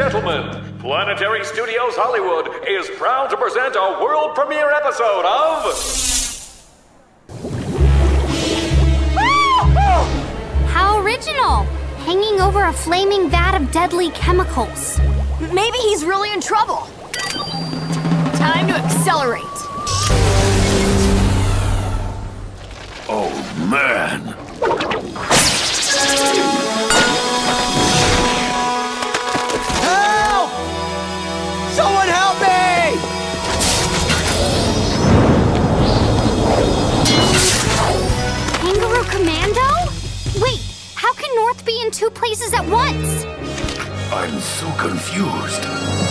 gentlemen, Planetary Studios Hollywood is proud to present a world premiere episode of. How original! Hanging over a flaming vat of deadly chemicals. Maybe he's really in trouble. Time to accelerate. Oh, man. Someone help me! Kangaroo Commando? Wait, how can North be in two places at once? I'm so confused.